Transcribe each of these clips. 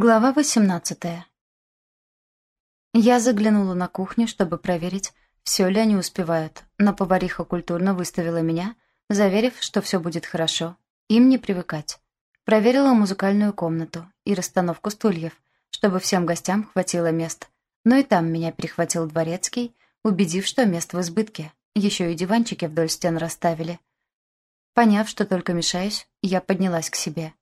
Глава 18 Я заглянула на кухню, чтобы проверить, все ли они успевают, но повариха культурно выставила меня, заверив, что все будет хорошо, им не привыкать. Проверила музыкальную комнату и расстановку стульев, чтобы всем гостям хватило мест, но и там меня перехватил дворецкий, убедив, что мест в избытке, еще и диванчики вдоль стен расставили. Поняв, что только мешаюсь, я поднялась к себе.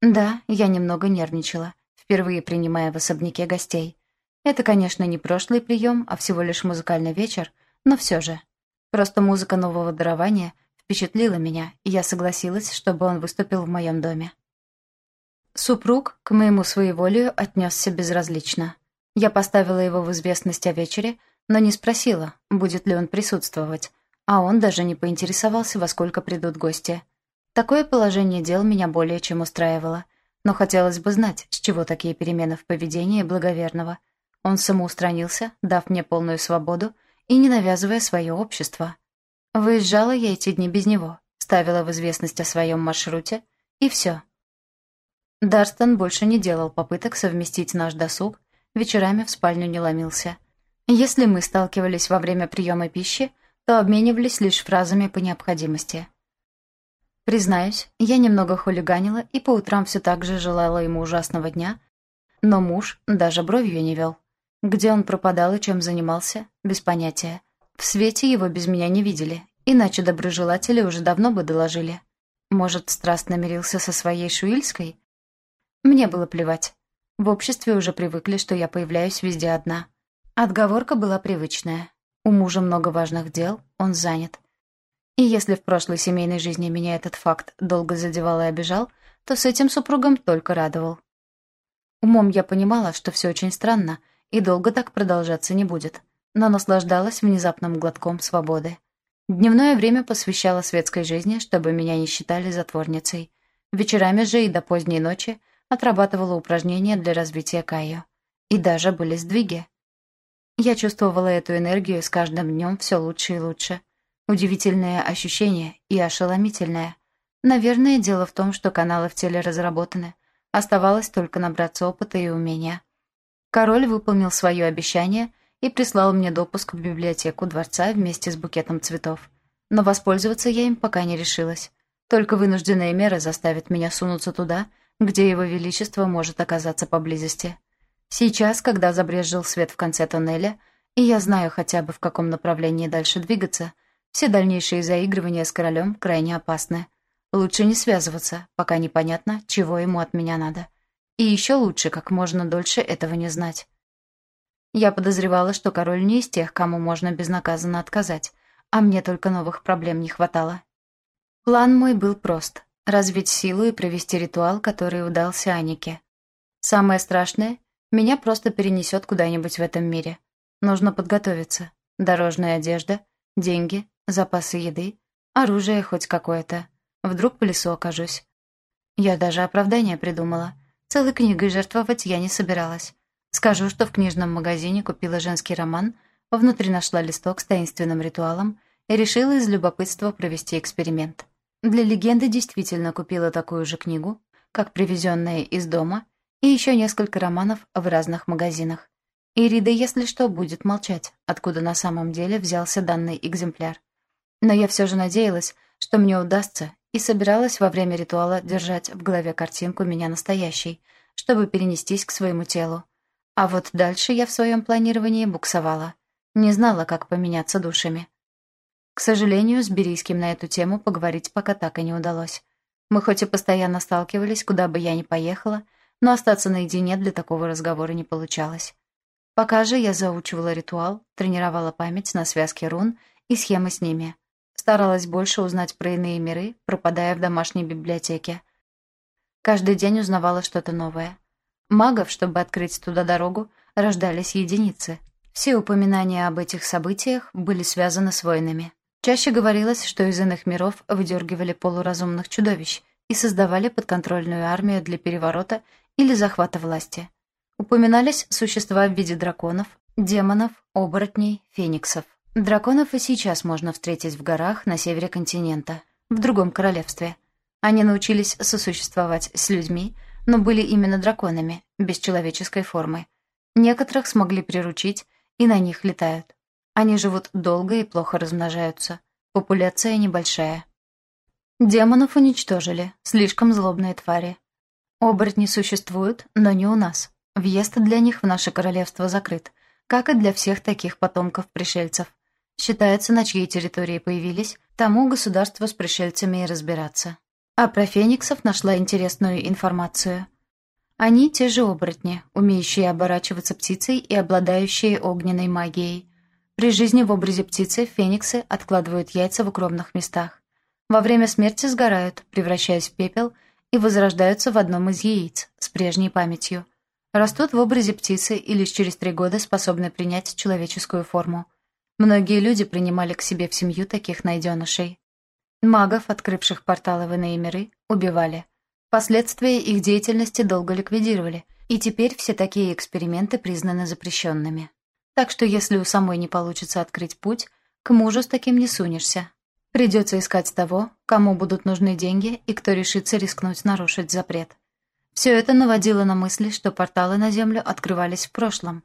Да, я немного нервничала впервые принимая в особняке гостей. Это, конечно, не прошлый прием, а всего лишь музыкальный вечер, но все же. Просто музыка нового дарования впечатлила меня, и я согласилась, чтобы он выступил в моем доме. Супруг к моему своеволию отнесся безразлично. Я поставила его в известность о вечере, но не спросила, будет ли он присутствовать, а он даже не поинтересовался, во сколько придут гости. Такое положение дел меня более чем устраивало — но хотелось бы знать, с чего такие перемены в поведении благоверного. Он самоустранился, дав мне полную свободу и не навязывая свое общество. Выезжала я эти дни без него, ставила в известность о своем маршруте, и все. Дарстон больше не делал попыток совместить наш досуг, вечерами в спальню не ломился. Если мы сталкивались во время приема пищи, то обменивались лишь фразами по необходимости — Признаюсь, я немного хулиганила и по утрам все так же желала ему ужасного дня, но муж даже бровью не вел. Где он пропадал и чем занимался, без понятия. В свете его без меня не видели, иначе доброжелатели уже давно бы доложили. Может, страстно мирился со своей Шуильской? Мне было плевать. В обществе уже привыкли, что я появляюсь везде одна. Отговорка была привычная. У мужа много важных дел, он занят. И если в прошлой семейной жизни меня этот факт долго задевал и обижал, то с этим супругом только радовал. Умом я понимала, что все очень странно, и долго так продолжаться не будет, но наслаждалась внезапным глотком свободы. Дневное время посвящала светской жизни, чтобы меня не считали затворницей. Вечерами же и до поздней ночи отрабатывала упражнения для развития Кайо. И даже были сдвиги. Я чувствовала эту энергию с каждым днем все лучше и лучше. Удивительное ощущение и ошеломительное. Наверное, дело в том, что каналы в теле разработаны. Оставалось только набраться опыта и умения. Король выполнил свое обещание и прислал мне допуск в библиотеку дворца вместе с букетом цветов. Но воспользоваться я им пока не решилась. Только вынужденная мера заставит меня сунуться туда, где его величество может оказаться поблизости. Сейчас, когда забрезжил свет в конце тоннеля, и я знаю хотя бы в каком направлении дальше двигаться — все дальнейшие заигрывания с королем крайне опасны. Лучше не связываться, пока непонятно, чего ему от меня надо. И еще лучше как можно дольше этого не знать. Я подозревала, что король не из тех, кому можно безнаказанно отказать, а мне только новых проблем не хватало. План мой был прост — развить силу и провести ритуал, который удался Анике. Самое страшное — меня просто перенесет куда-нибудь в этом мире. Нужно подготовиться. Дорожная одежда, деньги, запасы еды, оружие хоть какое-то. Вдруг по лесу окажусь. Я даже оправдание придумала. Целой книгой жертвовать я не собиралась. Скажу, что в книжном магазине купила женский роман, внутри нашла листок с таинственным ритуалом и решила из любопытства провести эксперимент. Для легенды действительно купила такую же книгу, как привезенная из дома, и еще несколько романов в разных магазинах. Ирида, если что, будет молчать, откуда на самом деле взялся данный экземпляр. Но я все же надеялась, что мне удастся, и собиралась во время ритуала держать в голове картинку меня настоящей, чтобы перенестись к своему телу. А вот дальше я в своем планировании буксовала. Не знала, как поменяться душами. К сожалению, с Берийским на эту тему поговорить пока так и не удалось. Мы хоть и постоянно сталкивались, куда бы я ни поехала, но остаться наедине для такого разговора не получалось. Пока же я заучивала ритуал, тренировала память на связке рун и схемы с ними. Старалась больше узнать про иные миры, пропадая в домашней библиотеке. Каждый день узнавала что-то новое. Магов, чтобы открыть туда дорогу, рождались единицы. Все упоминания об этих событиях были связаны с войнами. Чаще говорилось, что из иных миров выдергивали полуразумных чудовищ и создавали подконтрольную армию для переворота или захвата власти. Упоминались существа в виде драконов, демонов, оборотней, фениксов. Драконов и сейчас можно встретить в горах на севере континента, в другом королевстве. Они научились сосуществовать с людьми, но были именно драконами, без человеческой формы. Некоторых смогли приручить и на них летают. Они живут долго и плохо размножаются. Популяция небольшая. Демонов уничтожили, слишком злобные твари. Оборотни существуют, но не у нас. Въезд для них в наше королевство закрыт, как и для всех таких потомков пришельцев. Считается, на чьей территории появились, тому государство с пришельцами и разбираться. А про фениксов нашла интересную информацию. Они те же оборотни, умеющие оборачиваться птицей и обладающие огненной магией. При жизни в образе птицы фениксы откладывают яйца в укромных местах. Во время смерти сгорают, превращаясь в пепел, и возрождаются в одном из яиц с прежней памятью. Растут в образе птицы и лишь через три года способны принять человеческую форму. Многие люди принимали к себе в семью таких найденышей. Магов, открывших порталы в иные миры, убивали. Последствия их деятельности долго ликвидировали, и теперь все такие эксперименты признаны запрещенными. Так что если у самой не получится открыть путь, к мужу с таким не сунешься. Придется искать того, кому будут нужны деньги и кто решится рискнуть нарушить запрет. Все это наводило на мысли, что порталы на Землю открывались в прошлом.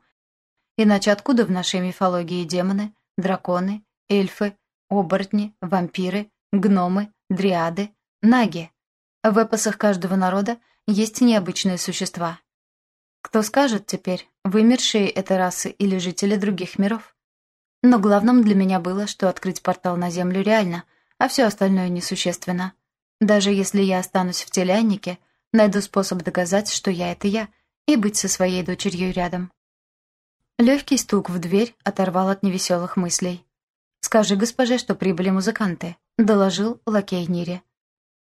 Иначе откуда в нашей мифологии демоны, драконы, эльфы, оборотни, вампиры, гномы, дриады, наги? В эпосах каждого народа есть необычные существа. Кто скажет теперь, вымершие это расы или жители других миров? Но главным для меня было, что открыть портал на Землю реально, а все остальное несущественно. Даже если я останусь в теле Анники, найду способ доказать, что я — это я, и быть со своей дочерью рядом. Легкий стук в дверь оторвал от невеселых мыслей. «Скажи госпоже, что прибыли музыканты», — доложил лакей Нире.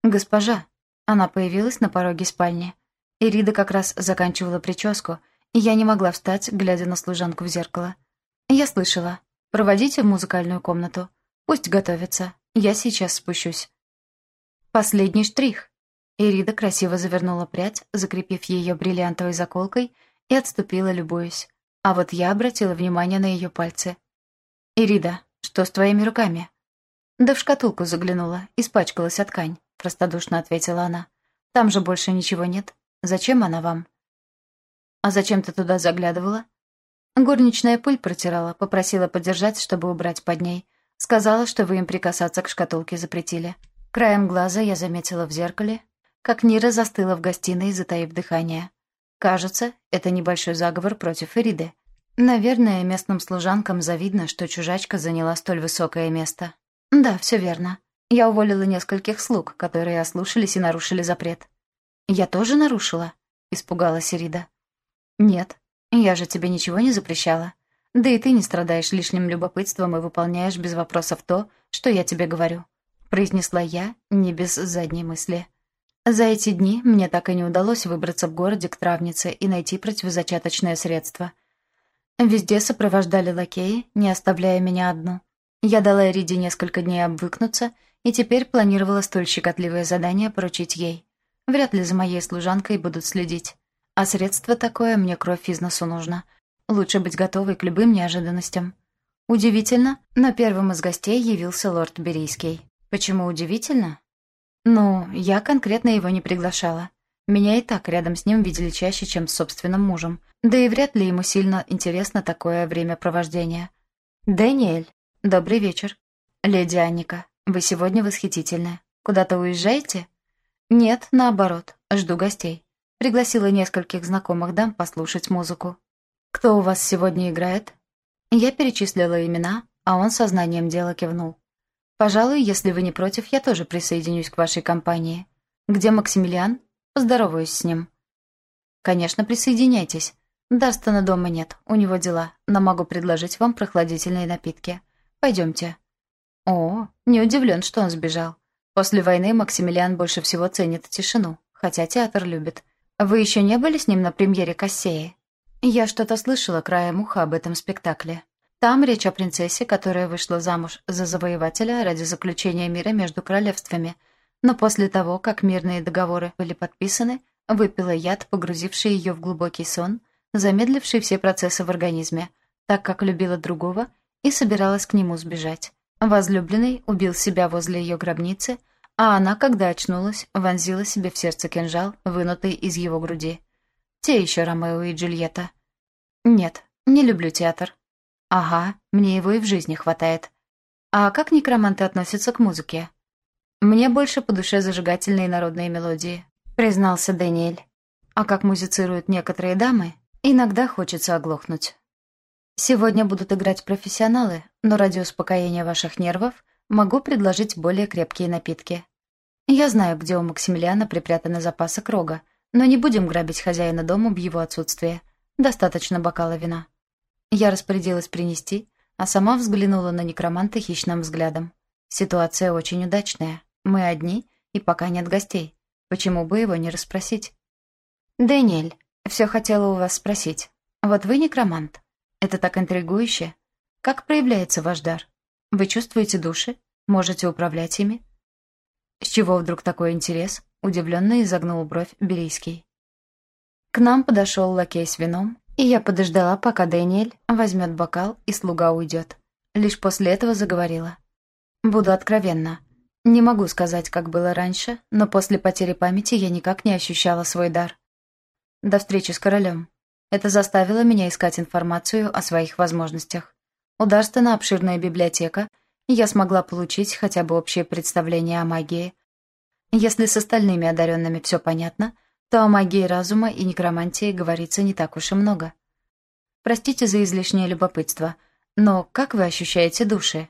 «Госпожа», она появилась на пороге спальни. Ирида как раз заканчивала прическу, и я не могла встать, глядя на служанку в зеркало. Я слышала. «Проводите в музыкальную комнату. Пусть готовится. Я сейчас спущусь». Последний штрих. Ирида красиво завернула прядь, закрепив ее бриллиантовой заколкой, и отступила, любуясь. А вот я обратила внимание на ее пальцы. «Ирида, что с твоими руками?» Да в шкатулку заглянула, испачкалась от ткань. — простодушно ответила она. «Там же больше ничего нет. Зачем она вам?» «А зачем ты туда заглядывала?» Горничная пыль протирала, попросила подержать, чтобы убрать под ней. Сказала, что вы им прикасаться к шкатулке запретили. Краем глаза я заметила в зеркале, как Нира застыла в гостиной, затаив дыхание. Кажется, это небольшой заговор против Эриды. Наверное, местным служанкам завидно, что чужачка заняла столь высокое место. Да, все верно. Я уволила нескольких слуг, которые ослушались и нарушили запрет. «Я тоже нарушила?» — испугалась Ирида. «Нет, я же тебе ничего не запрещала. Да и ты не страдаешь лишним любопытством и выполняешь без вопросов то, что я тебе говорю», — произнесла я, не без задней мысли. За эти дни мне так и не удалось выбраться в городе к травнице и найти противозачаточное средство. Везде сопровождали лакеи, не оставляя меня одну. Я дала Эриде несколько дней обвыкнуться — и теперь планировала столь щекотливое задание поручить ей. Вряд ли за моей служанкой будут следить. А средство такое мне кровь из носу нужно. Лучше быть готовой к любым неожиданностям. Удивительно, но первым из гостей явился лорд Берийский. Почему удивительно? Ну, я конкретно его не приглашала. Меня и так рядом с ним видели чаще, чем с собственным мужем. Да и вряд ли ему сильно интересно такое времяпровождение. «Дэниэль, добрый вечер. Леди Анника, «Вы сегодня восхитительны. Куда-то уезжаете?» «Нет, наоборот. Жду гостей. Пригласила нескольких знакомых дам послушать музыку. Кто у вас сегодня играет?» Я перечислила имена, а он сознанием дела кивнул. «Пожалуй, если вы не против, я тоже присоединюсь к вашей компании. Где Максимилиан? Поздороваюсь с ним». «Конечно, присоединяйтесь. Дарстона дома нет, у него дела, но могу предложить вам прохладительные напитки. Пойдемте». О, не удивлен, что он сбежал. После войны Максимилиан больше всего ценит тишину, хотя театр любит. Вы еще не были с ним на премьере Кассеи? Я что-то слышала краем уха об этом спектакле. Там речь о принцессе, которая вышла замуж за завоевателя ради заключения мира между королевствами. Но после того, как мирные договоры были подписаны, выпила яд, погрузивший ее в глубокий сон, замедливший все процессы в организме, так как любила другого и собиралась к нему сбежать. Возлюбленный убил себя возле ее гробницы, а она, когда очнулась, вонзила себе в сердце кинжал, вынутый из его груди. Те еще Ромео и Джульетта. Нет, не люблю театр. Ага, мне его и в жизни хватает. А как некроманты относятся к музыке? Мне больше по душе зажигательные народные мелодии, признался Дэниэль. А как музицируют некоторые дамы, иногда хочется оглохнуть. Сегодня будут играть профессионалы, но ради успокоения ваших нервов могу предложить более крепкие напитки. Я знаю, где у Максимилиана припрятаны запасы крога, но не будем грабить хозяина дома в его отсутствие. Достаточно бокала вина. Я распорядилась принести, а сама взглянула на некроманта хищным взглядом. Ситуация очень удачная. Мы одни, и пока нет гостей. Почему бы его не расспросить? «Дэниэль, все хотела у вас спросить. Вот вы некромант. Это так интригующе. Как проявляется ваш дар? Вы чувствуете души? Можете управлять ими?» «С чего вдруг такой интерес?» — удивленно изогнул бровь Берийский. К нам подошел лакей с вином, и я подождала, пока Дэниэль возьмет бокал и слуга уйдет. Лишь после этого заговорила. «Буду откровенна. Не могу сказать, как было раньше, но после потери памяти я никак не ощущала свой дар. До встречи с королем. Это заставило меня искать информацию о своих возможностях. У Дарстона обширная библиотека — я смогла получить хотя бы общее представление о магии. Если с остальными одаренными все понятно, то о магии разума и некромантии говорится не так уж и много. Простите за излишнее любопытство, но как вы ощущаете души?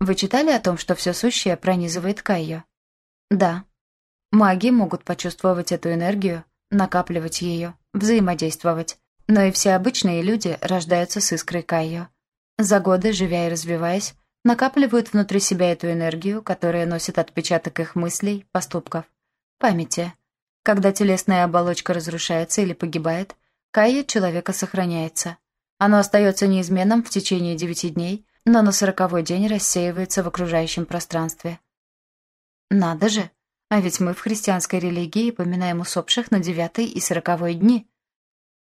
Вы читали о том, что все сущее пронизывает Кайо? Да. Маги могут почувствовать эту энергию, накапливать ее, взаимодействовать. Но и все обычные люди рождаются с искрой Кайо. За годы, живя и развиваясь, накапливают внутри себя эту энергию, которая носит отпечаток их мыслей, поступков, памяти. Когда телесная оболочка разрушается или погибает, кайя человека сохраняется. Оно остается неизменным в течение девяти дней, но на сороковой день рассеивается в окружающем пространстве. Надо же! А ведь мы в христианской религии поминаем усопших на девятый и сороковой дни.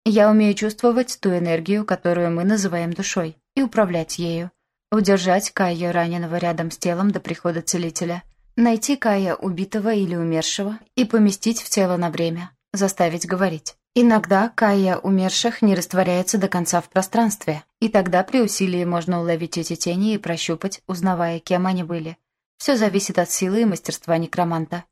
Я умею чувствовать ту энергию, которую мы называем душой, и управлять ею. Удержать Кая раненого рядом с телом до прихода целителя. Найти Кая убитого или умершего и поместить в тело на время. Заставить говорить. Иногда Кая умерших не растворяется до конца в пространстве, и тогда при усилии можно уловить эти тени и прощупать, узнавая, кем они были. Все зависит от силы и мастерства некроманта.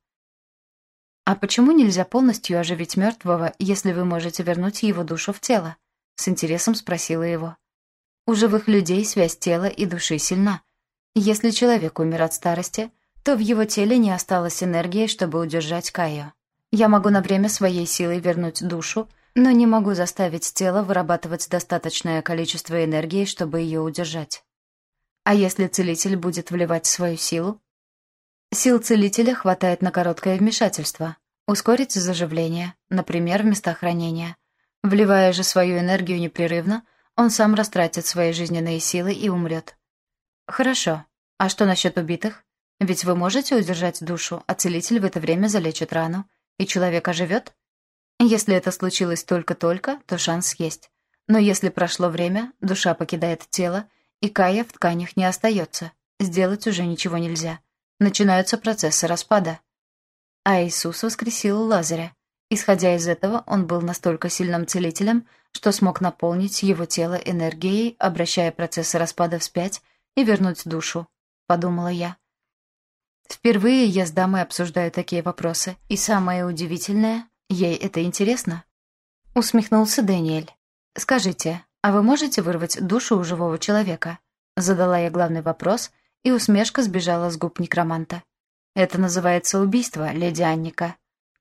«А почему нельзя полностью оживить мертвого, если вы можете вернуть его душу в тело?» — с интересом спросила его. У живых людей связь тела и души сильна. Если человек умер от старости, то в его теле не осталось энергии, чтобы удержать Кайо. Я могу на время своей силой вернуть душу, но не могу заставить тело вырабатывать достаточное количество энергии, чтобы ее удержать. А если целитель будет вливать свою силу? Сил целителя хватает на короткое вмешательство, ускорить заживление, например, в места хранения. Вливая же свою энергию непрерывно, он сам растратит свои жизненные силы и умрет. Хорошо. А что насчет убитых? Ведь вы можете удержать душу, а целитель в это время залечит рану, и человек оживет? Если это случилось только-только, то шанс есть. Но если прошло время, душа покидает тело, и кая в тканях не остается. Сделать уже ничего нельзя. Начинаются процессы распада. А Иисус воскресил Лазаря. Исходя из этого, он был настолько сильным целителем, что смог наполнить его тело энергией, обращая процессы распада вспять и вернуть душу, подумала я. Впервые я с дамой обсуждаю такие вопросы, и самое удивительное, ей это интересно. Усмехнулся Дэниэль. «Скажите, а вы можете вырвать душу у живого человека?» Задала я главный вопрос, и усмешка сбежала с губ некроманта. «Это называется убийство, леди Анника».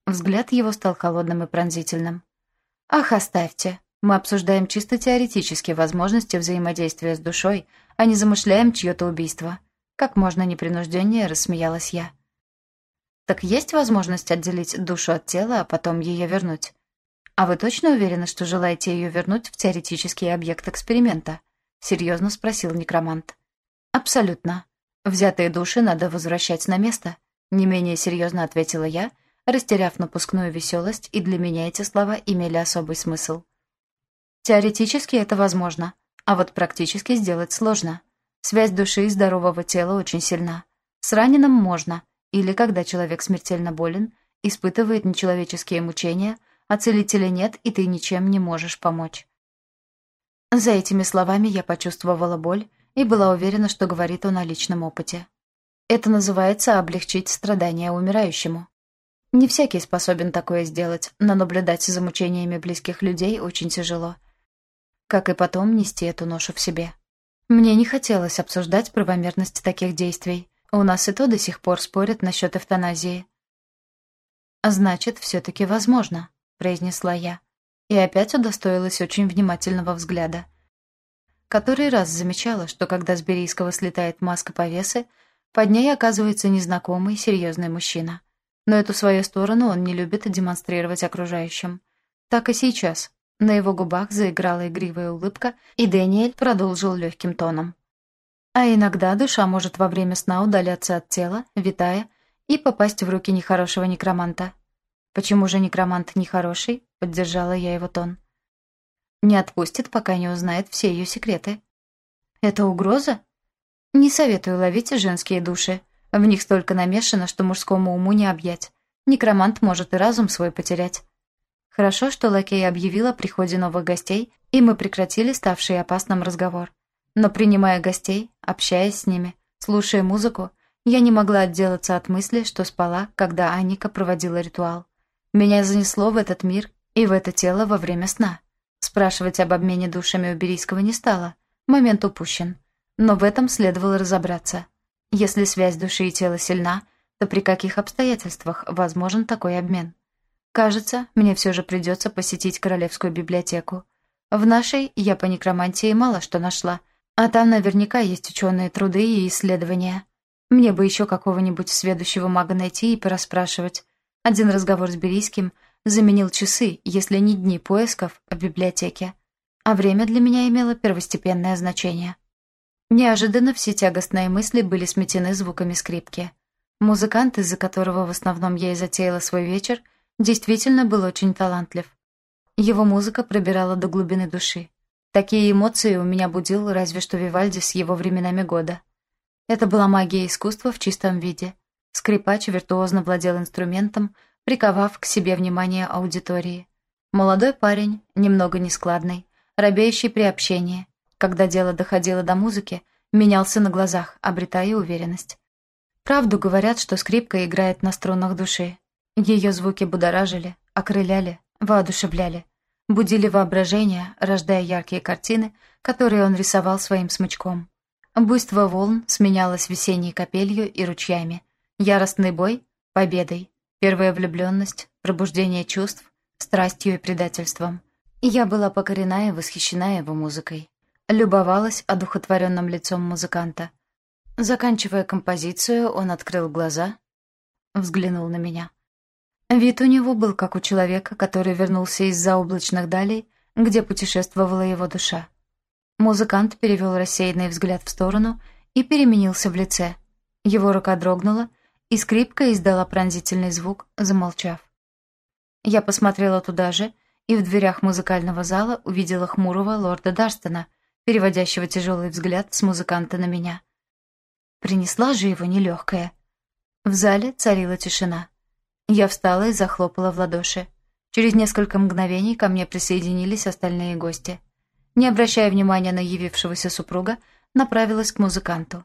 Взгляд его стал холодным и пронзительным. «Ах, оставьте. Мы обсуждаем чисто теоретические возможности взаимодействия с душой, а не замышляем чье-то убийство. Как можно непринужденнее рассмеялась я. Так есть возможность отделить душу от тела, а потом ее вернуть? А вы точно уверены, что желаете ее вернуть в теоретический объект эксперимента? Серьезно спросил некромант. Абсолютно. Взятые души надо возвращать на место. Не менее серьезно ответила я, растеряв напускную веселость, и для меня эти слова имели особый смысл. Теоретически это возможно, а вот практически сделать сложно. Связь души и здорового тела очень сильна. С раненым можно, или когда человек смертельно болен, испытывает нечеловеческие мучения, а целителя нет, и ты ничем не можешь помочь». За этими словами я почувствовала боль и была уверена, что говорит он о личном опыте. Это называется облегчить страдания умирающему. Не всякий способен такое сделать, но наблюдать за мучениями близких людей очень тяжело. Как и потом нести эту ношу в себе. Мне не хотелось обсуждать правомерность таких действий. У нас и то до сих пор спорят насчет эвтаназии. «А значит, все-таки возможно», — произнесла я. И опять удостоилась очень внимательного взгляда. Который раз замечала, что когда с Берийского слетает маска повесы, под ней оказывается незнакомый, серьезный мужчина. Но эту свою сторону он не любит демонстрировать окружающим. Так и сейчас. На его губах заиграла игривая улыбка, и Дэниэль продолжил легким тоном. А иногда душа может во время сна удаляться от тела, витая, и попасть в руки нехорошего некроманта. «Почему же некромант нехороший?» — поддержала я его тон. «Не отпустит, пока не узнает все ее секреты». «Это угроза?» «Не советую ловить женские души. В них столько намешано, что мужскому уму не объять. Некромант может и разум свой потерять. Хорошо, что лакей объявил о приходе новых гостей, и мы прекратили ставший опасным разговор. Но принимая гостей, общаясь с ними, слушая музыку, я не могла отделаться от мысли, что спала, когда Анника проводила ритуал. Меня занесло в этот мир и в это тело во время сна. Спрашивать об обмене душами у Берийского не стало. Момент упущен. Но в этом следовало разобраться. Если связь души и тела сильна, то при каких обстоятельствах возможен такой обмен? Кажется, мне все же придется посетить Королевскую библиотеку. В нашей я по некромантии мало что нашла, а там наверняка есть ученые труды и исследования. Мне бы еще какого-нибудь сведущего мага найти и порасспрашивать. Один разговор с Берийским заменил часы, если не дни поисков в библиотеке. А время для меня имело первостепенное значение. Неожиданно все тягостные мысли были сметены звуками скрипки. Музыкант, из-за которого в основном я и затеяла свой вечер, действительно был очень талантлив. Его музыка пробирала до глубины души. Такие эмоции у меня будил разве что Вивальди с его временами года. Это была магия искусства в чистом виде. Скрипач виртуозно владел инструментом, приковав к себе внимание аудитории. Молодой парень, немного нескладный, робеющий при общении, когда дело доходило до музыки, менялся на глазах, обретая уверенность. Правду говорят, что скрипка играет на струнах души. Ее звуки будоражили, окрыляли, воодушевляли, будили воображение, рождая яркие картины, которые он рисовал своим смычком. Буйство волн сменялось весенней капелью и ручьями. Яростный бой — победой. Первая влюбленность, пробуждение чувств, страстью и предательством. Я была покорена и восхищена его музыкой. Любовалась одухотворенным лицом музыканта. Заканчивая композицию, он открыл глаза, взглянул на меня. Вид у него был как у человека, который вернулся из заоблачных далей, где путешествовала его душа. Музыкант перевел рассеянный взгляд в сторону и переменился в лице. Его рука дрогнула, и скрипка издала пронзительный звук, замолчав. Я посмотрела туда же, и в дверях музыкального зала увидела хмурого лорда Дарстона — переводящего тяжелый взгляд с музыканта на меня. Принесла же его нелегкая. В зале царила тишина. Я встала и захлопала в ладоши. Через несколько мгновений ко мне присоединились остальные гости. Не обращая внимания на явившегося супруга, направилась к музыканту.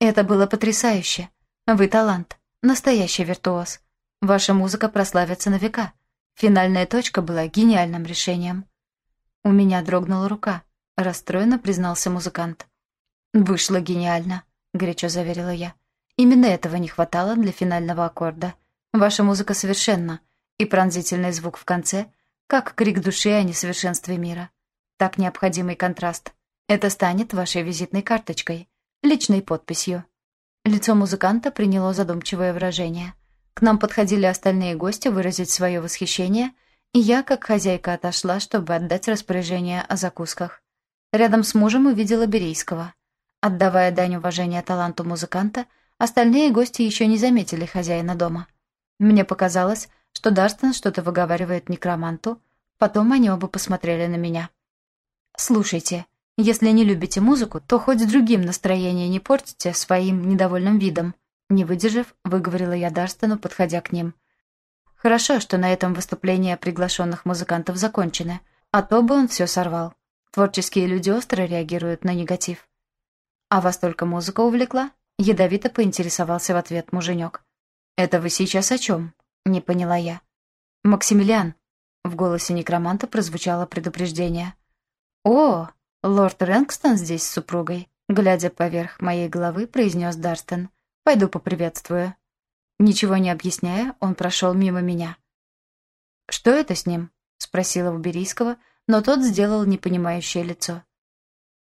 «Это было потрясающе. Вы талант. Настоящий виртуоз. Ваша музыка прославится на века. Финальная точка была гениальным решением». У меня дрогнула рука. — расстроенно признался музыкант. «Вышло гениально», — горячо заверила я. «Именно этого не хватало для финального аккорда. Ваша музыка совершенна, и пронзительный звук в конце — как крик души о несовершенстве мира. Так необходимый контраст. Это станет вашей визитной карточкой, личной подписью». Лицо музыканта приняло задумчивое выражение. К нам подходили остальные гости выразить свое восхищение, и я, как хозяйка, отошла, чтобы отдать распоряжение о закусках. Рядом с мужем увидела Берейского. Отдавая дань уважения таланту музыканта, остальные гости еще не заметили хозяина дома. Мне показалось, что Дарстон что-то выговаривает некроманту, потом они оба посмотрели на меня. «Слушайте, если не любите музыку, то хоть другим настроение не портите своим недовольным видом», не выдержав, выговорила я Дарстону, подходя к ним. Хорошо, что на этом выступления приглашенных музыкантов закончены, а то бы он все сорвал. Творческие люди остро реагируют на негатив. «А вас только музыка увлекла?» Ядовито поинтересовался в ответ муженек. «Это вы сейчас о чем?» — не поняла я. «Максимилиан!» — в голосе некроманта прозвучало предупреждение. «О, лорд Рэнкстон здесь с супругой», — глядя поверх моей головы, произнес Дарстон. «Пойду поприветствую». Ничего не объясняя, он прошел мимо меня. «Что это с ним?» — спросила у Берийского, но тот сделал непонимающее лицо.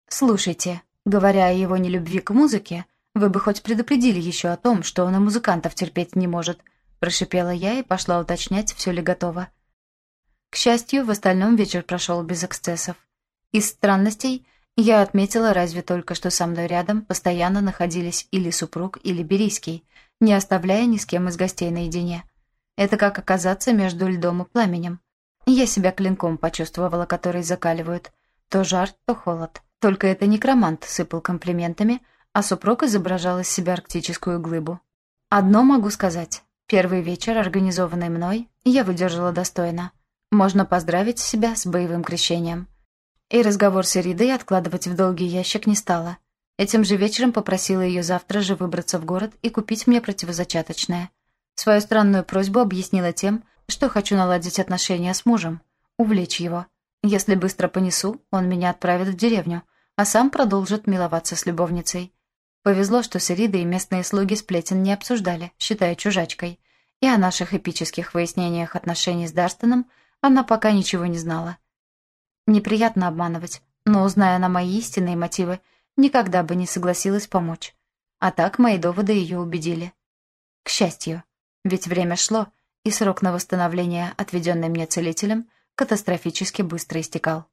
«Слушайте, говоря о его нелюбви к музыке, вы бы хоть предупредили еще о том, что он и музыкантов терпеть не может», — прошипела я и пошла уточнять, все ли готово. К счастью, в остальном вечер прошел без эксцессов. Из странностей я отметила разве только, что со мной рядом постоянно находились или супруг, или Берийский, не оставляя ни с кем из гостей наедине. Это как оказаться между льдом и пламенем. Я себя клинком почувствовала, который закаливают. То жар, то холод. Только это некромант сыпал комплиментами, а супруг изображал из себя арктическую глыбу. Одно могу сказать. Первый вечер, организованный мной, я выдержала достойно. Можно поздравить себя с боевым крещением. И разговор с Иридой откладывать в долгий ящик не стала. Этим же вечером попросила ее завтра же выбраться в город и купить мне противозачаточное. Свою странную просьбу объяснила тем, что хочу наладить отношения с мужем, увлечь его. Если быстро понесу, он меня отправит в деревню, а сам продолжит миловаться с любовницей. Повезло, что с Иридой местные слуги сплетен не обсуждали, считая чужачкой, и о наших эпических выяснениях отношений с Дарстоном она пока ничего не знала. Неприятно обманывать, но, узная на мои истинные мотивы, никогда бы не согласилась помочь. А так мои доводы ее убедили. К счастью, ведь время шло, и срок на восстановление, отведенный мне целителем, катастрофически быстро истекал.